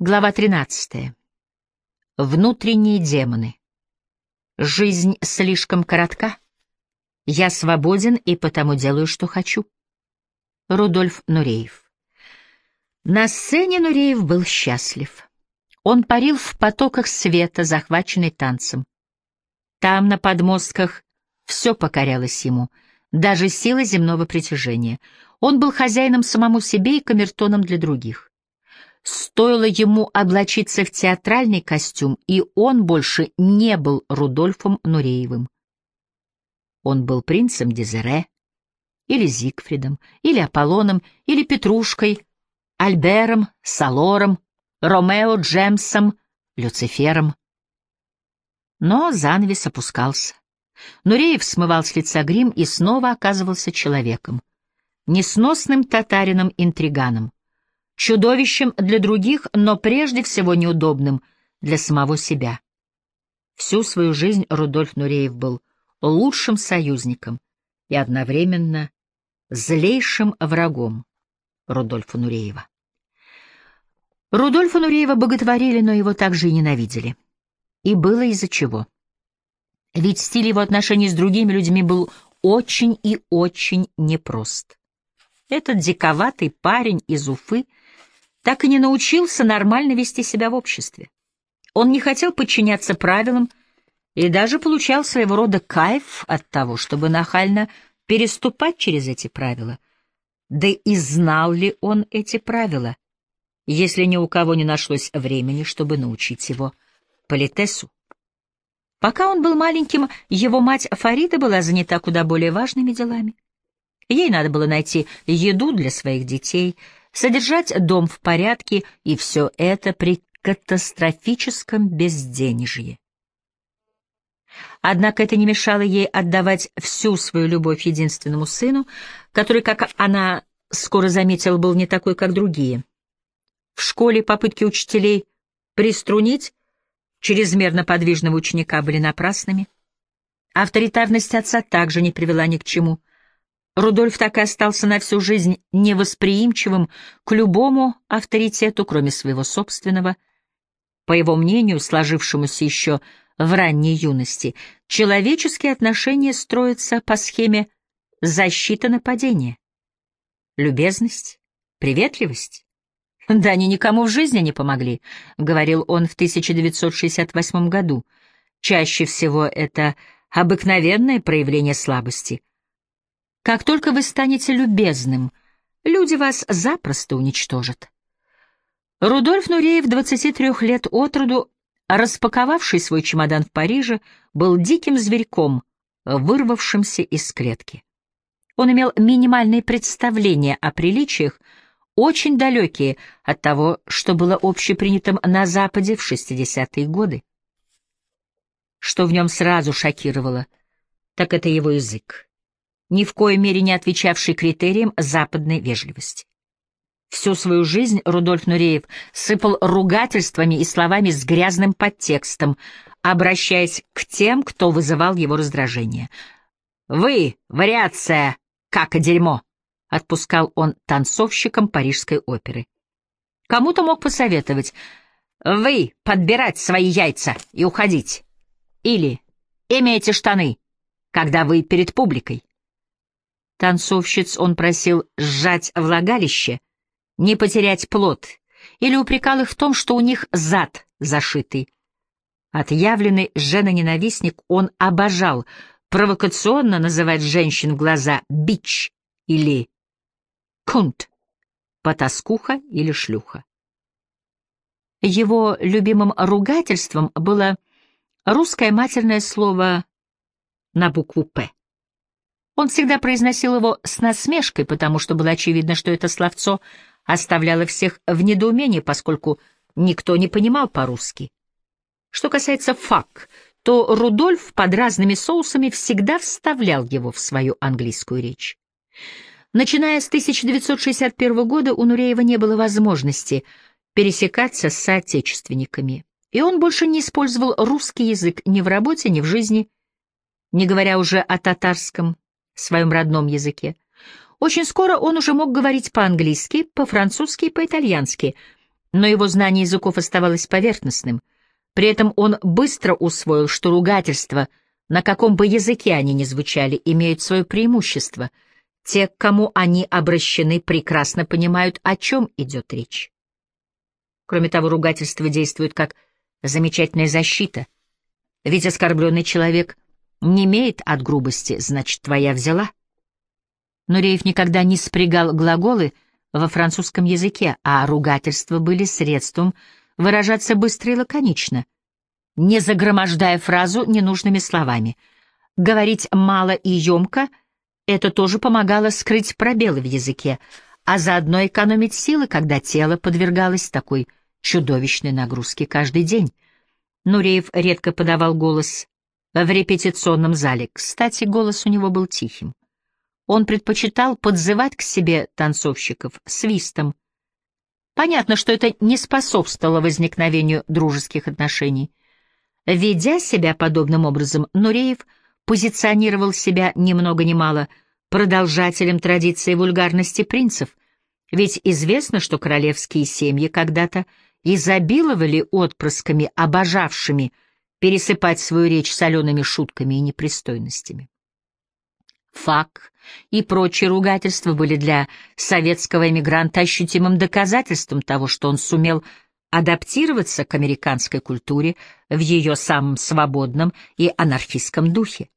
Глава 13. Внутренние демоны. Жизнь слишком коротка. Я свободен и потому делаю, что хочу. Рудольф Нуреев. На сцене Нуреев был счастлив. Он парил в потоках света, захваченный танцем. Там, на подмостках, все покорялось ему, даже сила земного притяжения. Он был хозяином самому себе и камертоном для других. Стоило ему облачиться в театральный костюм, и он больше не был Рудольфом Нуреевым. Он был принцем Дезере, или Зигфридом, или Аполлоном, или Петрушкой, Альбером, Салором, Ромео Джемсом, Люцифером. Но занавес опускался. Нуреев смывал с лица грим и снова оказывался человеком, несносным татарином-интриганом чудовищем для других, но прежде всего неудобным для самого себя. Всю свою жизнь Рудольф Нуреев был лучшим союзником и одновременно злейшим врагом Рудольфа Нуреева. Рудольфа Нуреева боготворили, но его также и ненавидели. И было из-за чего. Ведь стиль его отношений с другими людьми был очень и очень непрост. Этот диковатый парень из Уфы — так и не научился нормально вести себя в обществе. Он не хотел подчиняться правилам и даже получал своего рода кайф от того, чтобы нахально переступать через эти правила. Да и знал ли он эти правила, если ни у кого не нашлось времени, чтобы научить его политесу? Пока он был маленьким, его мать Фарида была занята куда более важными делами. Ей надо было найти еду для своих детей — содержать дом в порядке, и все это при катастрофическом безденежье. Однако это не мешало ей отдавать всю свою любовь единственному сыну, который, как она скоро заметила, был не такой, как другие. В школе попытки учителей приструнить чрезмерно подвижного ученика были напрасными. Авторитарность отца также не привела ни к чему — Рудольф так и остался на всю жизнь невосприимчивым к любому авторитету, кроме своего собственного. По его мнению, сложившемуся еще в ранней юности, человеческие отношения строятся по схеме защита-нападение. Любезность, приветливость. «Да они никому в жизни не помогли», — говорил он в 1968 году. «Чаще всего это обыкновенное проявление слабости — как только вы станете любезным, люди вас запросто уничтожат. Рудольф Нуреев, 23 лет от роду, распаковавший свой чемодан в Париже, был диким зверьком, вырвавшимся из клетки. Он имел минимальные представления о приличиях, очень далекие от того, что было общепринятым на Западе в 60-е годы. Что в нем сразу шокировало, так это его язык ни в коей мере не отвечавший критериям западной вежливости. Всю свою жизнь Рудольф Нуреев сыпал ругательствами и словами с грязным подтекстом, обращаясь к тем, кто вызывал его раздражение. «Вы, вариация, как и дерьмо!» — отпускал он танцовщикам парижской оперы. Кому-то мог посоветовать «Вы подбирать свои яйца и уходить!» или «Имейте штаны, когда вы перед публикой!» Танцовщиц он просил сжать влагалище, не потерять плод, или упрекал их в том, что у них зад зашитый. Отъявленный женоненавистник он обожал провокационно называть женщин в глаза «бич» или «кунт», «потаскуха» или «шлюха». Его любимым ругательством было русское матерное слово на букву «П». Он всегда произносил его с насмешкой, потому что было очевидно, что это словцо оставляло всех в недоумении, поскольку никто не понимал по-русски. Что касается «фак», то Рудольф под разными соусами всегда вставлял его в свою английскую речь. Начиная с 1961 года у Нуреева не было возможности пересекаться с соотечественниками, и он больше не использовал русский язык ни в работе, ни в жизни, не говоря уже о татарском, своем родном языке. Очень скоро он уже мог говорить по-английски, по-французски и по-итальянски. но его знание языков оставалось поверхностным. При этом он быстро усвоил, что ругательства, на каком бы языке они ни звучали, имеют свое преимущество. Те, к кому они обращены, прекрасно понимают, о чем идет речь. Кроме того, ругательство действует как замечательная защита, ведь оскорбленный человек не имеет от грубости, значит, твоя взяла. Но Реев никогда не спрягал глаголы во французском языке, а ругательства были средством выражаться быстро и лаконично, не загромождая фразу ненужными словами. Говорить мало и емко — это тоже помогало скрыть пробелы в языке, а заодно экономить силы, когда тело подвергалось такой чудовищной нагрузке каждый день. Нуреев редко подавал голос в репетиционном зале. Кстати, голос у него был тихим. Он предпочитал подзывать к себе танцовщиков свистом. Понятно, что это не способствовало возникновению дружеских отношений. Ведя себя подобным образом, Нуреев позиционировал себя ни много ни мало продолжателем традиции вульгарности принцев, ведь известно, что королевские семьи когда-то изобиловали отпрысками, обожавшими пересыпать свою речь солеными шутками и непристойностями. Фак и прочие ругательства были для советского эмигранта ощутимым доказательством того, что он сумел адаптироваться к американской культуре в ее самом свободном и анархистском духе.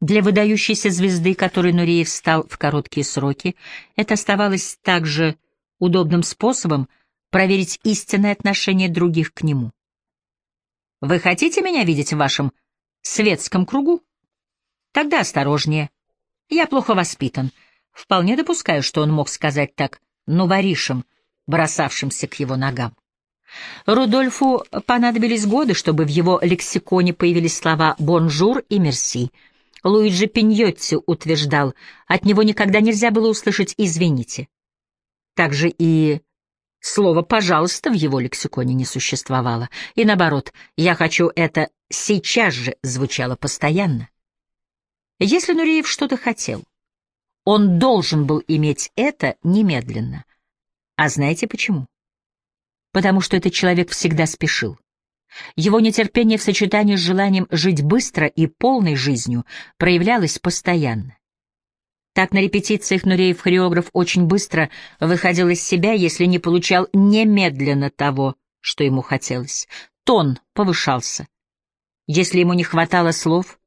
Для выдающейся звезды, которой Нуреев стал в короткие сроки, это оставалось также удобным способом проверить истинное отношение других к нему. «Вы хотите меня видеть в вашем светском кругу? Тогда осторожнее. Я плохо воспитан. Вполне допускаю, что он мог сказать так нуворишам, бросавшимся к его ногам. Рудольфу понадобились годы, чтобы в его лексиконе появились слова «bonjour» и «merci». Луиджи Пиньотти утверждал, от него никогда нельзя было услышать «извините». Также и слово «пожалуйста» в его лексиконе не существовало. И наоборот, «я хочу это сейчас же» звучало постоянно. Если Нуреев что-то хотел, он должен был иметь это немедленно. А знаете почему? Потому что этот человек всегда спешил. Его нетерпение в сочетании с желанием жить быстро и полной жизнью проявлялось постоянно. Так на репетициях Нуреев-хореограф очень быстро выходил из себя, если не получал немедленно того, что ему хотелось. Тон повышался. Если ему не хватало слов,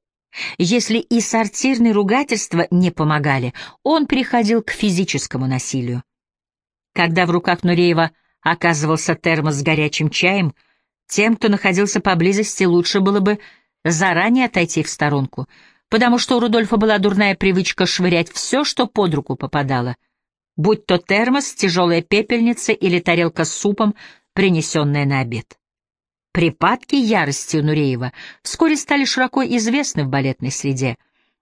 если и сортирные ругательства не помогали, он переходил к физическому насилию. Когда в руках Нуреева оказывался термос с горячим чаем, тем, кто находился поблизости, лучше было бы заранее отойти в сторонку, потому что у Рудольфа была дурная привычка швырять все, что под руку попадало, будь то термос, тяжелая пепельница или тарелка с супом, принесенная на обед. Припадки ярости у Нуреева вскоре стали широко известны в балетной среде,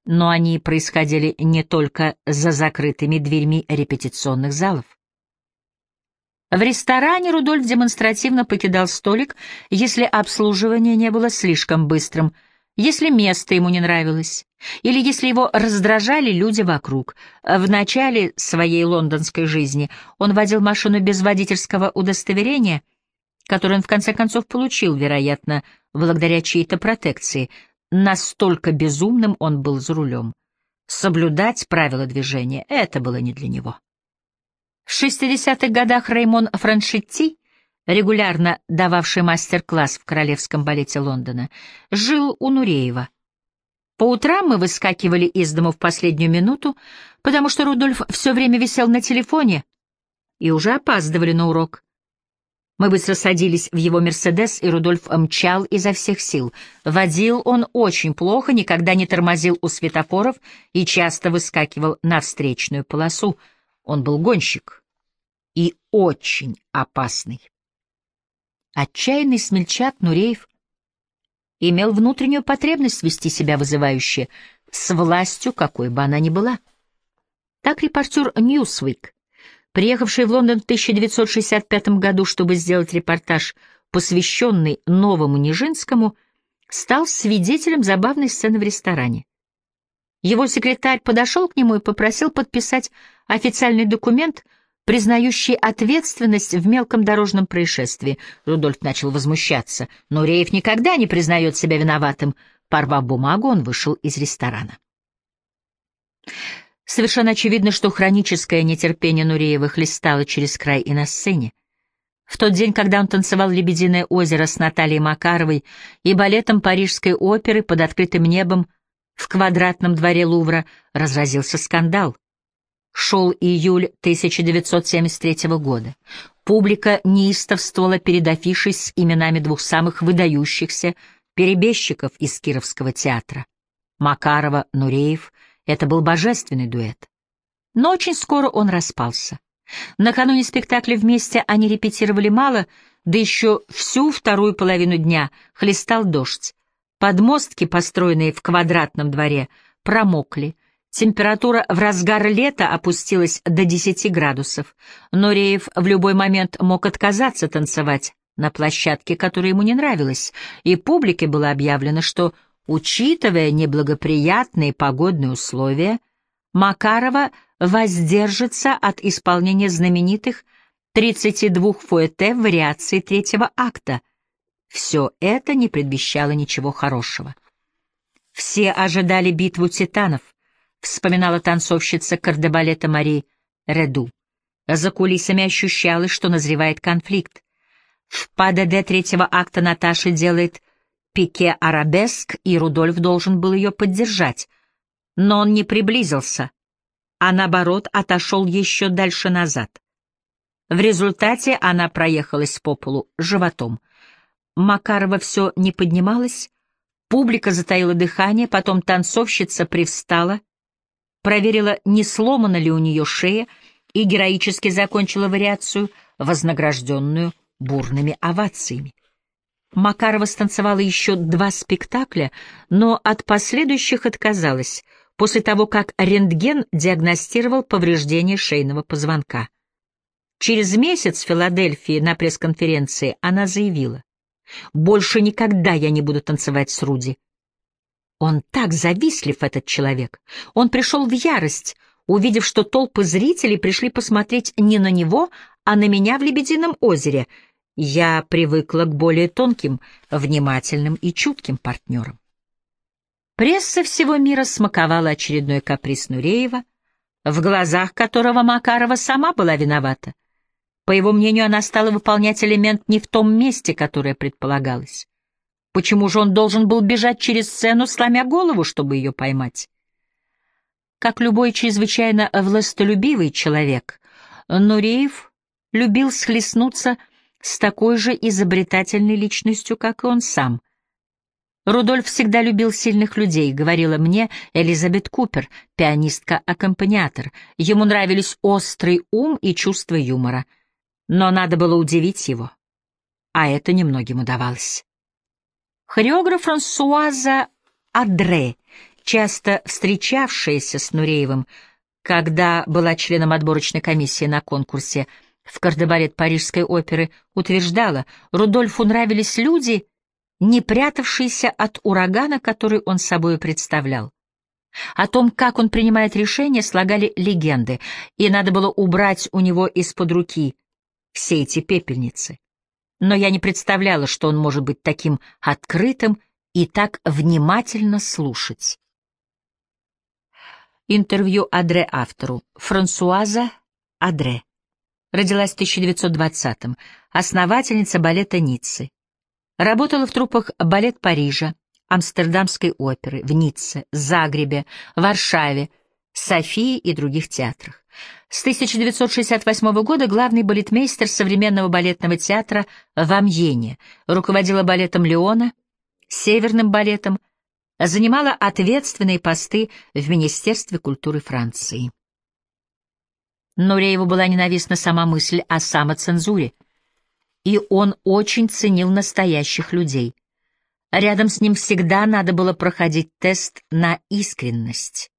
но они происходили не только за закрытыми дверьми репетиционных залов. В ресторане Рудольф демонстративно покидал столик, если обслуживание не было слишком быстрым, если место ему не нравилось, или если его раздражали люди вокруг. В начале своей лондонской жизни он водил машину без водительского удостоверения — который он в конце концов получил, вероятно, благодаря чьей-то протекции. Настолько безумным он был за рулем. Соблюдать правила движения — это было не для него. В 60-х годах Реймон Франшетти, регулярно дававший мастер-класс в Королевском балете Лондона, жил у Нуреева. По утрам мы выскакивали из дома в последнюю минуту, потому что Рудольф все время висел на телефоне и уже опаздывали на урок. Мы быстро садились в его «Мерседес», и Рудольф мчал изо всех сил. Водил он очень плохо, никогда не тормозил у светофоров и часто выскакивал на встречную полосу. Он был гонщик и очень опасный. Отчаянный смельчак Нуреев имел внутреннюю потребность вести себя вызывающе, с властью, какой бы она ни была. Так репортер «Ньюсвик» приехавший в Лондон в 1965 году, чтобы сделать репортаж, посвященный Новому Нижинскому, стал свидетелем забавной сцены в ресторане. Его секретарь подошел к нему и попросил подписать официальный документ, признающий ответственность в мелком дорожном происшествии. Рудольф начал возмущаться. Но Реев никогда не признает себя виноватым. Порвав бумагу, он вышел из ресторана. Совершенно очевидно, что хроническое нетерпение Нуреева хлестало через край и на сцене. В тот день, когда он танцевал «Лебединое озеро» с Натальей Макаровой и балетом Парижской оперы под открытым небом в квадратном дворе Лувра, разразился скандал. Шел июль 1973 года. Публика неистовствовала перед афишей с именами двух самых выдающихся перебежчиков из Кировского театра. Макарова, Нуреев — это был божественный дуэт. Но очень скоро он распался. Накануне спектакля вместе они репетировали мало, да еще всю вторую половину дня хлестал дождь. Подмостки, построенные в квадратном дворе, промокли — Температура в разгар лета опустилась до 10 градусов. но Реев в любой момент мог отказаться танцевать на площадке, которая ему не нравилась, и публике было объявлено, что, учитывая неблагоприятные погодные условия, Макарова воздержится от исполнения знаменитых 32 фуэте вариации третьего акта. Все это не предвещало ничего хорошего. Все ожидали битву титанов — вспоминала танцовщица кардебалета Мари Реду. За кулисами ощущалось, что назревает конфликт. В ПДД третьего акта Наташа делает пике арабеск, и Рудольф должен был ее поддержать. Но он не приблизился, а наоборот отошел еще дальше назад. В результате она проехалась по полу животом. Макарова все не поднималась, публика затаила дыхание, потом танцовщица привстала проверила, не сломана ли у нее шея, и героически закончила вариацию, вознагражденную бурными овациями. Макарова станцевала еще два спектакля, но от последующих отказалась после того, как рентген диагностировал повреждение шейного позвонка. Через месяц в Филадельфии на пресс-конференции она заявила, «Больше никогда я не буду танцевать с Руди. Он так завистлив, этот человек. Он пришел в ярость, увидев, что толпы зрителей пришли посмотреть не на него, а на меня в Лебедином озере. Я привыкла к более тонким, внимательным и чутким партнерам. Пресса всего мира смаковала очередной каприз Нуреева, в глазах которого Макарова сама была виновата. По его мнению, она стала выполнять элемент не в том месте, которое предполагалось. Почему же он должен был бежать через сцену, сломя голову, чтобы ее поймать? Как любой чрезвычайно властолюбивый человек, Нуреев любил схлестнуться с такой же изобретательной личностью, как и он сам. Рудольф всегда любил сильных людей, говорила мне Элизабет Купер, пианистка-аккомпаниатор. Ему нравились острый ум и чувство юмора. Но надо было удивить его. А это немногим удавалось. Хореограф Франсуаза Адре, часто встречавшаяся с Нуреевым, когда была членом отборочной комиссии на конкурсе в кардебалет Парижской оперы, утверждала, Рудольфу нравились люди, не прятавшиеся от урагана, который он собой представлял. О том, как он принимает решения, слагали легенды, и надо было убрать у него из-под руки все эти пепельницы но я не представляла, что он может быть таким открытым и так внимательно слушать. Интервью Адре автору. Франсуаза Адре. Родилась в 1920-м, основательница балета Ниццы. Работала в труппах балет Парижа, Амстердамской оперы, в Ницце, Загребе, Варшаве, Софии и других театрах. С 1968 года главный балетмейстер современного балетного театра в Амьене, руководила балетом Леона, Северным балетом, занимала ответственные посты в Министерстве культуры Франции. Нурееву была ненавистна сама мысль о самоцензуре, и он очень ценил настоящих людей. Рядом с ним всегда надо было проходить тест на искренность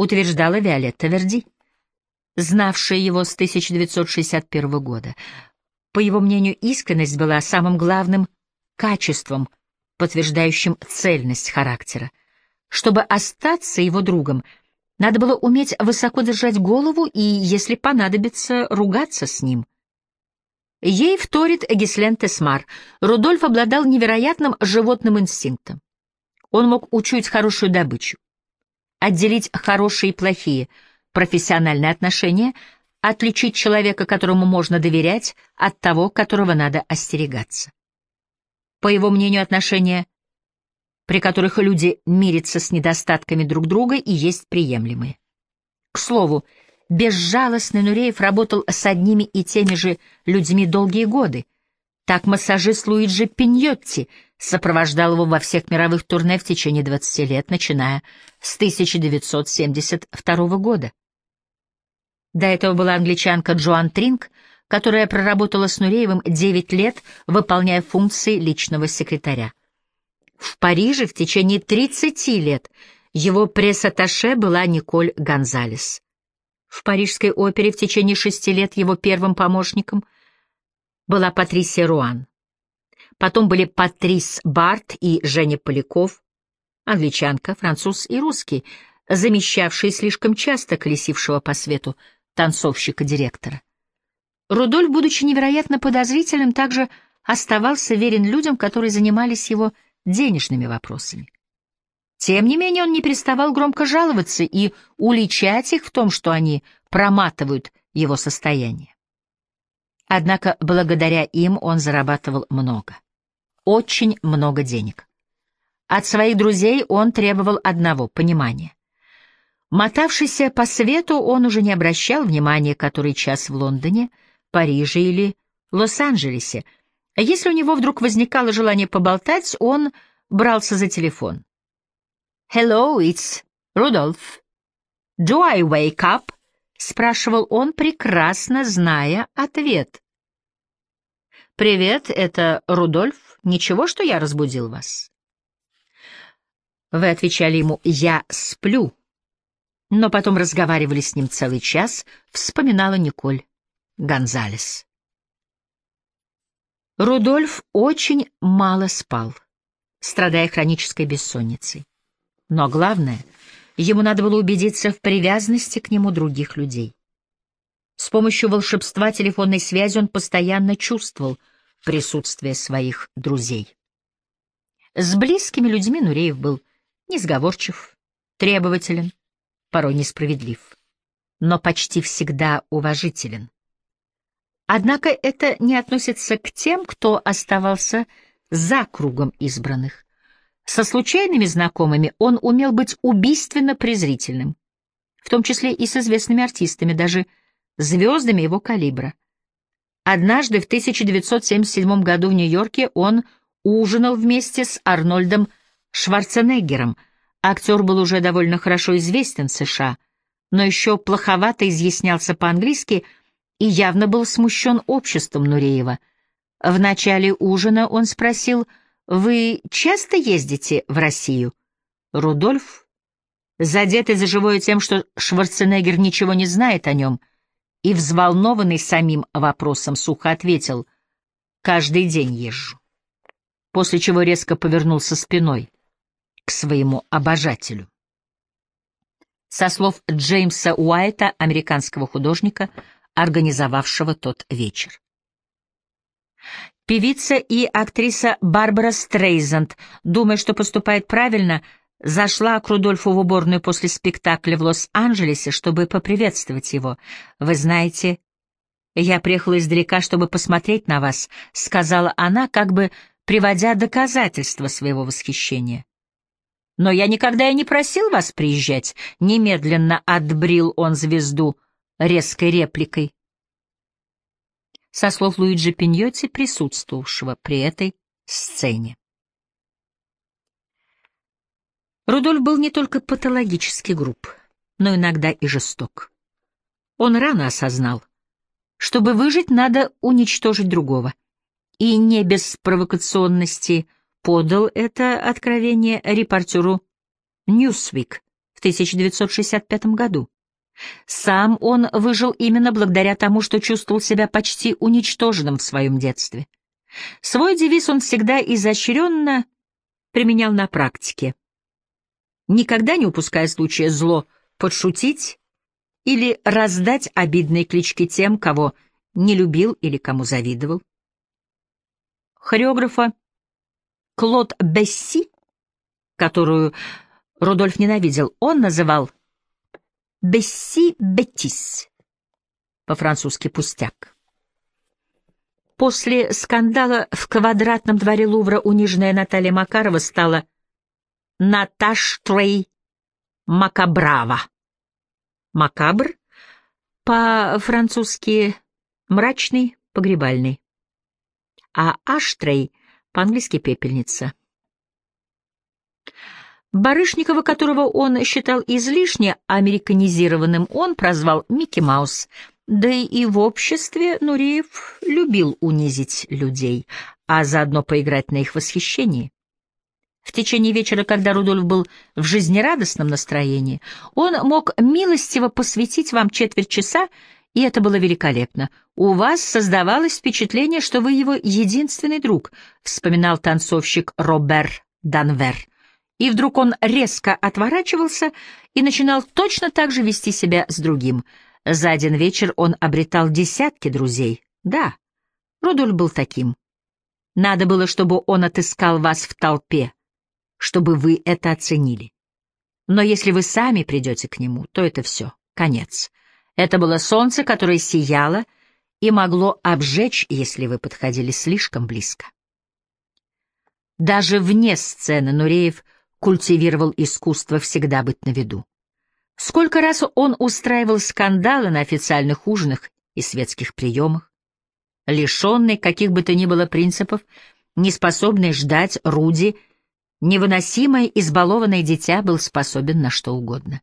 утверждала Виолетта Верди, знавшая его с 1961 года. По его мнению, искренность была самым главным качеством, подтверждающим цельность характера. Чтобы остаться его другом, Надо было уметь высоко держать голову и, если понадобится, ругаться с ним. Ей вторит Гислен Тесмар. Рудольф обладал невероятным животным инстинктом. Он мог учуять хорошую добычу, отделить хорошие и плохие профессиональные отношения, отличить человека, которому можно доверять, от того, которого надо остерегаться. По его мнению, отношения, при которых люди мирятся с недостатками друг друга, и есть приемлемые. К слову, Безжалостный Нуреев работал с одними и теми же людьми долгие годы. Так массажист Луиджи Пиньотти сопровождал его во всех мировых турне в течение 20 лет, начиная с 1972 года. До этого была англичанка Джоан Тринг, которая проработала с Нуреевым 9 лет, выполняя функции личного секретаря. В Париже в течение 30 лет его пресс-атташе была Николь Гонзалес. В Парижской опере в течение шести лет его первым помощником была Патрисия Руан. Потом были Патрис Барт и Женя Поляков, англичанка, француз и русский, замещавшие слишком часто колесившего по свету танцовщика-директора. Рудольф, будучи невероятно подозрительным, также оставался верен людям, которые занимались его денежными вопросами. Тем не менее он не переставал громко жаловаться и уличать их в том, что они проматывают его состояние. Однако благодаря им он зарабатывал много. Очень много денег. От своих друзей он требовал одного — понимания. Мотавшийся по свету, он уже не обращал внимания, который час в Лондоне, Париже или Лос-Анджелесе. Если у него вдруг возникало желание поболтать, он брался за телефон. «Hello, it's Rudolph. Do I wake up?» — спрашивал он, прекрасно зная ответ. «Привет, это Рудольф. Ничего, что я разбудил вас?» Вы отвечали ему «Я сплю», но потом разговаривали с ним целый час, вспоминала Николь Гонзалес. Рудольф очень мало спал, страдая хронической бессонницей. Но главное, ему надо было убедиться в привязанности к нему других людей. С помощью волшебства телефонной связи он постоянно чувствовал присутствие своих друзей. С близкими людьми Нуреев был несговорчив, требователен, порой несправедлив, но почти всегда уважителен. Однако это не относится к тем, кто оставался за кругом избранных. Со случайными знакомыми он умел быть убийственно презрительным, в том числе и с известными артистами, даже звездами его калибра. Однажды в 1977 году в Нью-Йорке он ужинал вместе с Арнольдом Шварценеггером. Актер был уже довольно хорошо известен в США, но еще плоховато изъяснялся по-английски и явно был смущен обществом Нуреева. В начале ужина он спросил — вы часто ездите в Россию? Рудольф, задетый за живое тем, что Шварценеггер ничего не знает о нем, и взволнованный самим вопросом, сухо ответил «Каждый день езжу», после чего резко повернулся спиной к своему обожателю. Со слов Джеймса Уайта, американского художника, организовавшего тот вечер. Певица и актриса Барбара Стрейзанд, думая, что поступает правильно, зашла к Рудольфу в уборную после спектакля в Лос-Анджелесе, чтобы поприветствовать его. «Вы знаете, я приехала издалека, чтобы посмотреть на вас», — сказала она, как бы приводя доказательства своего восхищения. «Но я никогда и не просил вас приезжать», — немедленно отбрил он звезду резкой репликой со слов Луиджи Пиньотти, присутствовавшего при этой сцене. Рудольф был не только патологически груб, но иногда и жесток. Он рано осознал, чтобы выжить, надо уничтожить другого, и не без провокационности подал это откровение репортеру «Ньюсвик» в 1965 году. Сам он выжил именно благодаря тому, что чувствовал себя почти уничтоженным в своем детстве. Свой девиз он всегда изощренно применял на практике. Никогда не упуская случая зло подшутить или раздать обидные клички тем, кого не любил или кому завидовал. Хореографа Клод Бесси, которую Рудольф ненавидел, он называл Бесси Беттис, по-французски «пустяк». После скандала в квадратном дворе Лувра униженная Наталья Макарова стала Наташ Трей Макабрава. Макабр по-французски мрачный, погребальный, а Аштрей по-английски пепельница. Барышникова, которого он считал излишне американизированным, он прозвал Микки Маус. Да и в обществе Нуриев любил унизить людей, а заодно поиграть на их восхищении. В течение вечера, когда Рудольф был в жизнерадостном настроении, он мог милостиво посвятить вам четверть часа, и это было великолепно. У вас создавалось впечатление, что вы его единственный друг, вспоминал танцовщик Робер Данвер. И вдруг он резко отворачивался и начинал точно так же вести себя с другим. За один вечер он обретал десятки друзей. Да, Рудольф был таким. Надо было, чтобы он отыскал вас в толпе, чтобы вы это оценили. Но если вы сами придете к нему, то это все, конец. Это было солнце, которое сияло и могло обжечь, если вы подходили слишком близко. Даже вне сцены Нуреев культивировал искусство всегда быть на виду. Сколько раз он устраивал скандалы на официальных ужинах и светских приемах. Лишенный каких бы то ни было принципов, неспособный ждать Руди — Невыносимое избалованное дитя был способен на что угодно.